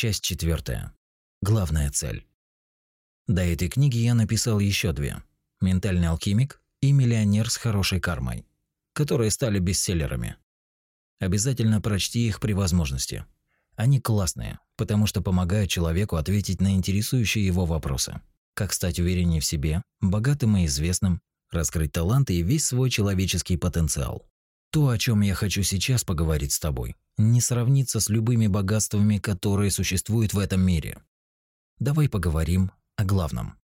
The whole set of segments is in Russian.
Часть четвертая. Главная цель. До этой книги я написал еще две. «Ментальный алхимик» и «Миллионер с хорошей кармой», которые стали бестселлерами. Обязательно прочти их при возможности. Они классные, потому что помогают человеку ответить на интересующие его вопросы. Как стать увереннее в себе, богатым и известным, раскрыть таланты и весь свой человеческий потенциал. То, о чем я хочу сейчас поговорить с тобой, не сравнится с любыми богатствами, которые существуют в этом мире. Давай поговорим о главном.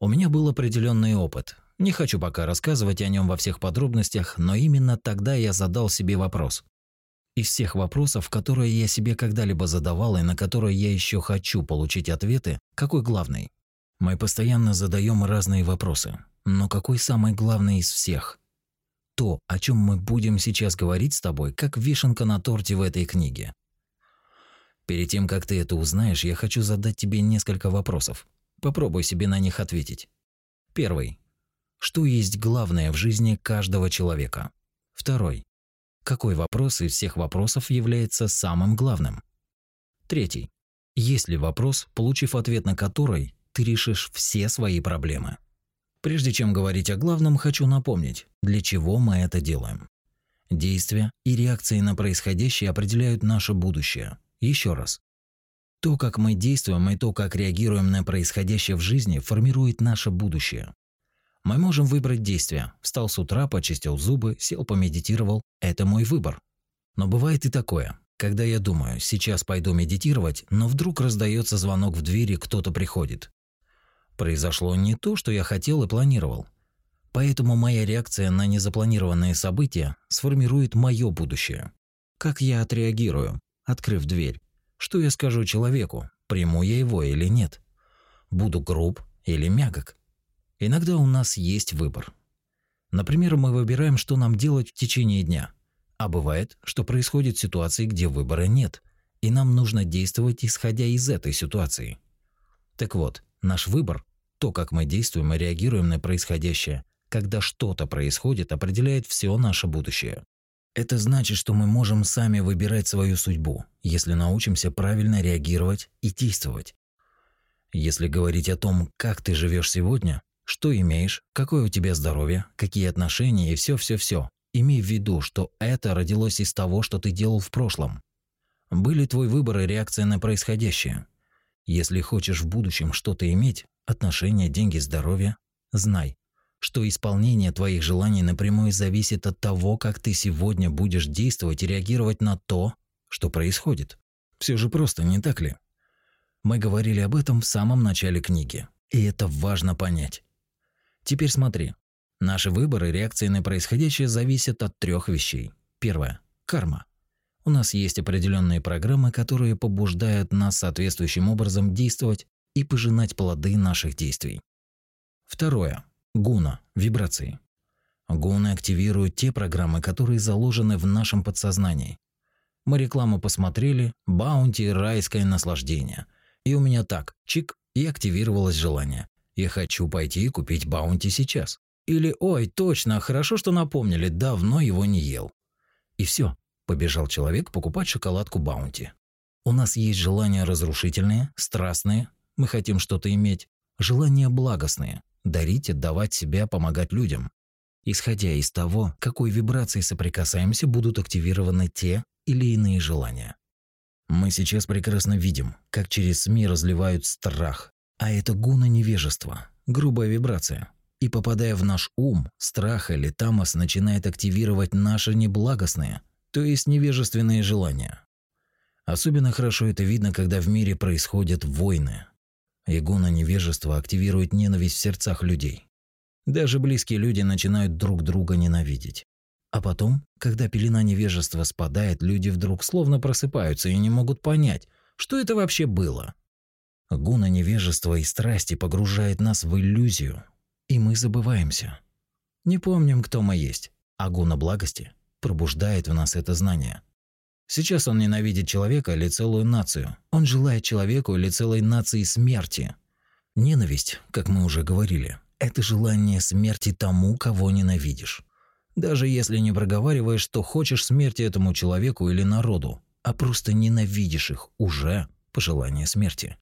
У меня был определенный опыт. Не хочу пока рассказывать о нем во всех подробностях, но именно тогда я задал себе вопрос. Из всех вопросов, которые я себе когда-либо задавал и на которые я еще хочу получить ответы, какой главный? Мы постоянно задаем разные вопросы, но какой самый главный из всех? То, о чем мы будем сейчас говорить с тобой, как вишенка на торте в этой книге. Перед тем, как ты это узнаешь, я хочу задать тебе несколько вопросов. Попробуй себе на них ответить. Первый. Что есть главное в жизни каждого человека? Второй. Какой вопрос из всех вопросов является самым главным? Третий. Есть ли вопрос, получив ответ на который, ты решишь все свои проблемы? Прежде чем говорить о главном, хочу напомнить, для чего мы это делаем. Действия и реакции на происходящее определяют наше будущее. Еще раз. То, как мы действуем и то, как реагируем на происходящее в жизни, формирует наше будущее. Мы можем выбрать действие. Встал с утра, почистил зубы, сел, помедитировал. Это мой выбор. Но бывает и такое. Когда я думаю, сейчас пойду медитировать, но вдруг раздается звонок в двери, кто-то приходит. Произошло не то, что я хотел и планировал. Поэтому моя реакция на незапланированные события сформирует мое будущее. Как я отреагирую, открыв дверь? Что я скажу человеку, приму я его или нет? Буду груб или мягок? Иногда у нас есть выбор. Например, мы выбираем, что нам делать в течение дня. А бывает, что происходят ситуации, где выбора нет, и нам нужно действовать, исходя из этой ситуации. Так вот, наш выбор то, как мы действуем и реагируем на происходящее, когда что-то происходит, определяет все наше будущее. Это значит, что мы можем сами выбирать свою судьбу, если научимся правильно реагировать и действовать. Если говорить о том, как ты живешь сегодня, что имеешь, какое у тебя здоровье, какие отношения и все-все-все, имей в виду, что это родилось из того, что ты делал в прошлом. Были твой выбор и реакция на происходящее. Если хочешь в будущем что-то иметь, отношения, деньги, здоровье, знай, что исполнение твоих желаний напрямую зависит от того, как ты сегодня будешь действовать и реагировать на то, что происходит. Все же просто, не так ли? Мы говорили об этом в самом начале книги, и это важно понять. Теперь смотри. Наши выборы и реакции на происходящее зависят от трех вещей. Первое карма. У нас есть определенные программы, которые побуждают нас соответствующим образом действовать и пожинать плоды наших действий. Второе. Гуна – вибрации. Гуны активируют те программы, которые заложены в нашем подсознании. Мы рекламу посмотрели, баунти – райское наслаждение. И у меня так, чик, и активировалось желание. Я хочу пойти и купить баунти сейчас. Или «Ой, точно, хорошо, что напомнили, давно его не ел». И все, побежал человек покупать шоколадку баунти. У нас есть желания разрушительные, страстные, мы хотим что-то иметь. Желания благостные. Дарить, отдавать себя, помогать людям. Исходя из того, какой вибрацией соприкасаемся, будут активированы те или иные желания. Мы сейчас прекрасно видим, как через СМИ разливают страх. А это гуна невежества, грубая вибрация. И попадая в наш ум, страх или тамос начинает активировать наши неблагостные, то есть невежественные желания. Особенно хорошо это видно, когда в мире происходят войны, Игуна невежества активирует ненависть в сердцах людей. Даже близкие люди начинают друг друга ненавидеть. А потом, когда пелена невежества спадает, люди вдруг словно просыпаются и не могут понять, что это вообще было. Гуна невежества и страсти погружает нас в иллюзию, и мы забываемся. Не помним, кто мы есть, а гуна благости пробуждает в нас это знание – Сейчас он ненавидит человека или целую нацию. Он желает человеку или целой нации смерти. Ненависть, как мы уже говорили, это желание смерти тому, кого ненавидишь. Даже если не проговариваешь, что хочешь смерти этому человеку или народу, а просто ненавидишь их, уже пожелание смерти.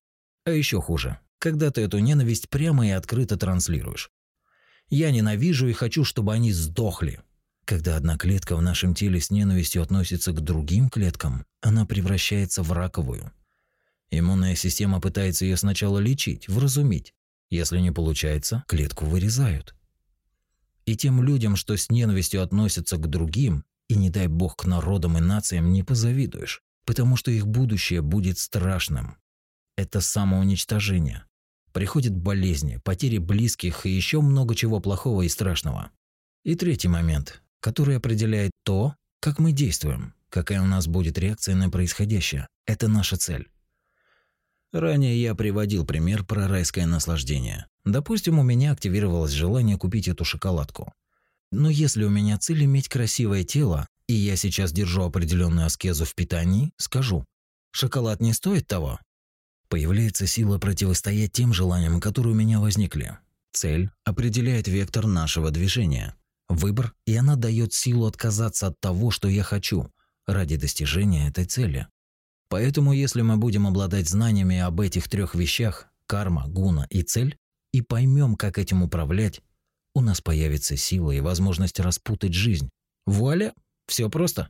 А еще хуже, когда ты эту ненависть прямо и открыто транслируешь. Я ненавижу и хочу, чтобы они сдохли. Когда одна клетка в нашем теле с ненавистью относится к другим клеткам, она превращается в раковую. Иммунная система пытается ее сначала лечить, вразумить. Если не получается, клетку вырезают. И тем людям, что с ненавистью относятся к другим, и не дай бог к народам и нациям не позавидуешь, потому что их будущее будет страшным. Это самоуничтожение. Приходят болезни, потери близких и еще много чего плохого и страшного. И третий момент, который определяет то, как мы действуем, какая у нас будет реакция на происходящее. Это наша цель. Ранее я приводил пример про райское наслаждение. Допустим, у меня активировалось желание купить эту шоколадку. Но если у меня цель иметь красивое тело, и я сейчас держу определенную аскезу в питании, скажу, шоколад не стоит того. Появляется сила противостоять тем желаниям, которые у меня возникли. Цель определяет вектор нашего движения. Выбор, и она дает силу отказаться от того, что я хочу, ради достижения этой цели. Поэтому если мы будем обладать знаниями об этих трех вещах – карма, гуна и цель, и поймем, как этим управлять, у нас появится сила и возможность распутать жизнь. Вуаля, все просто.